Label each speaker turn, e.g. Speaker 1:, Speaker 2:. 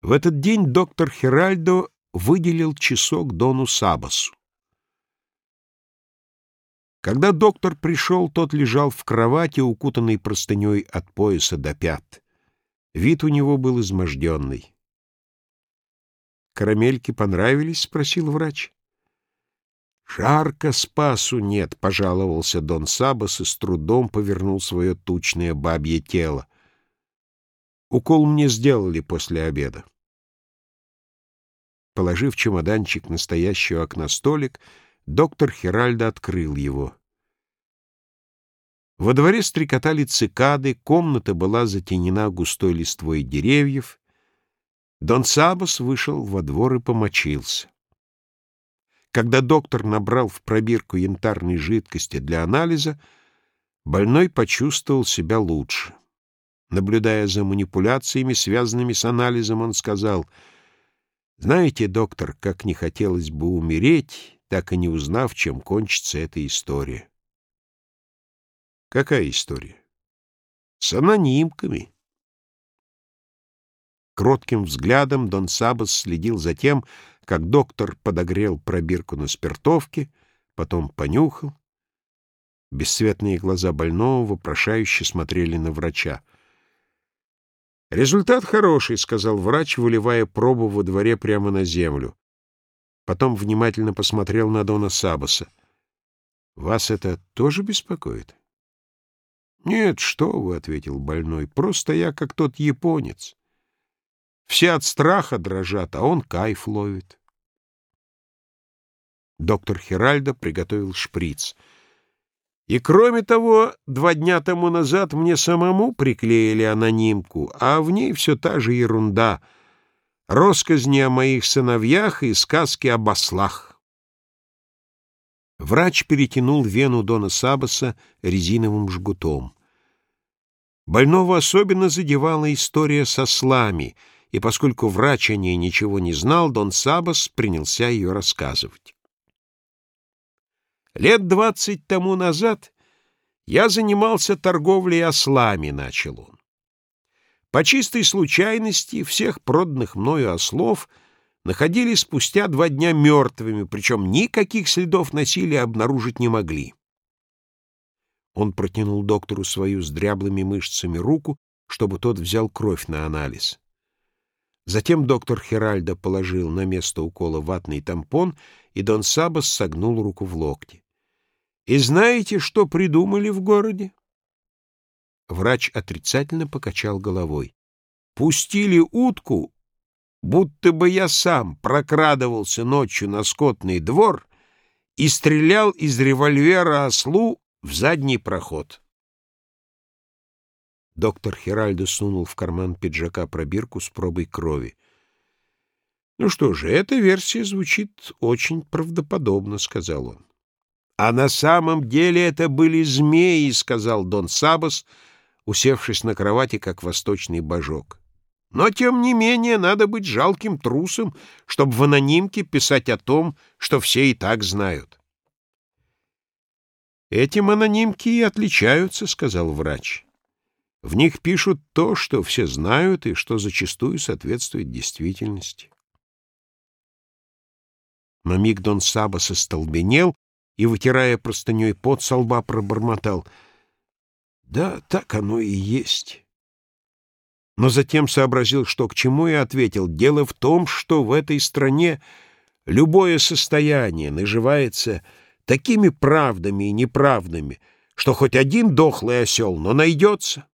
Speaker 1: В этот день доктор Хиральдо выделил часок Дону Сабасу. Когда доктор пришел, тот лежал в кровати, укутанный простыней от пояса до пят. Вид у него был изможденный. «Карамельки понравились?» — спросил врач. «Жарко спасу нет», — пожаловался Дон Сабас и с трудом повернул свое тучное бабье тело. Укол мне сделали после обеда. Положив чемоданчик на стоящий у окна столик, доктор Хиральдо открыл его. Во дворе стрекотали цикады, комната была затенена густой листвой деревьев. Дон Сабас вышел во двор и помочился. Когда доктор набрал в пробирку янтарной жидкости для анализа, больной почувствовал себя лучше. Наблюдая за манипуляциями, связанными с анализом, он сказал, «Знаете, доктор, как не хотелось бы умереть, так и не узнав, чем кончится эта история». «Какая история?» «С анонимками». Кротким взглядом Дон Сабас следил за тем, как доктор подогрел пробирку на спиртовке, потом понюхал. Бесцветные глаза больного вопрошающе смотрели на врача — «Результат хороший», — сказал врач, выливая пробу во дворе прямо на землю. Потом внимательно посмотрел на Дона Сабаса. «Вас это тоже беспокоит?» «Нет, что вы», — ответил больной, — «просто я как тот японец. Все от страха дрожат, а он кайф ловит». Доктор Хиральдо приготовил шприц — и кроме того, два дня тому назад мне самому приклеили анонимку, а в ней все та же ерунда. Росказни о моих сыновьях и сказки об ослах. Врач перетянул вену Дона Сабаса резиновым жгутом. Больного особенно задевала история со ослами, и поскольку врач о ней ничего не знал, Дон Сабас принялся ее рассказывать. Лет двадцать тому назад я занимался торговлей ослами, — начал он. По чистой случайности всех проданных мною ослов находили спустя два дня мертвыми, причем никаких следов насилия обнаружить не могли. Он протянул доктору свою с дряблыми мышцами руку, чтобы тот взял кровь на анализ. Затем доктор Хиральдо положил на место укола ватный тампон, и Дон Сабас согнул руку в локте. И знаете, что придумали в городе? Врач отрицательно покачал головой. Пустили утку, будто бы я сам прокрадывался ночью на скотный двор и стрелял из револьвера ослу в задний проход. Доктор Хиральдо сунул в карман пиджака пробирку с пробой крови. «Ну что же, эта версия звучит очень правдоподобно», — сказал он. «А на самом деле это были змеи», — сказал Дон Сабас, усевшись на кровати, как восточный божок. «Но, тем не менее, надо быть жалким трусом, чтобы в анонимке писать о том, что все и так знают». «Этим анонимки и отличаются», — сказал врач. «В них пишут то, что все знают и что зачастую соответствует действительности». На миг Дон Сабас остолбенел, и, вытирая простыней пот со лба, пробормотал. «Да, так оно и есть». Но затем сообразил, что к чему, и ответил. «Дело в том, что в этой стране любое состояние наживается такими правдами и неправдами, что хоть один дохлый осел, но найдется».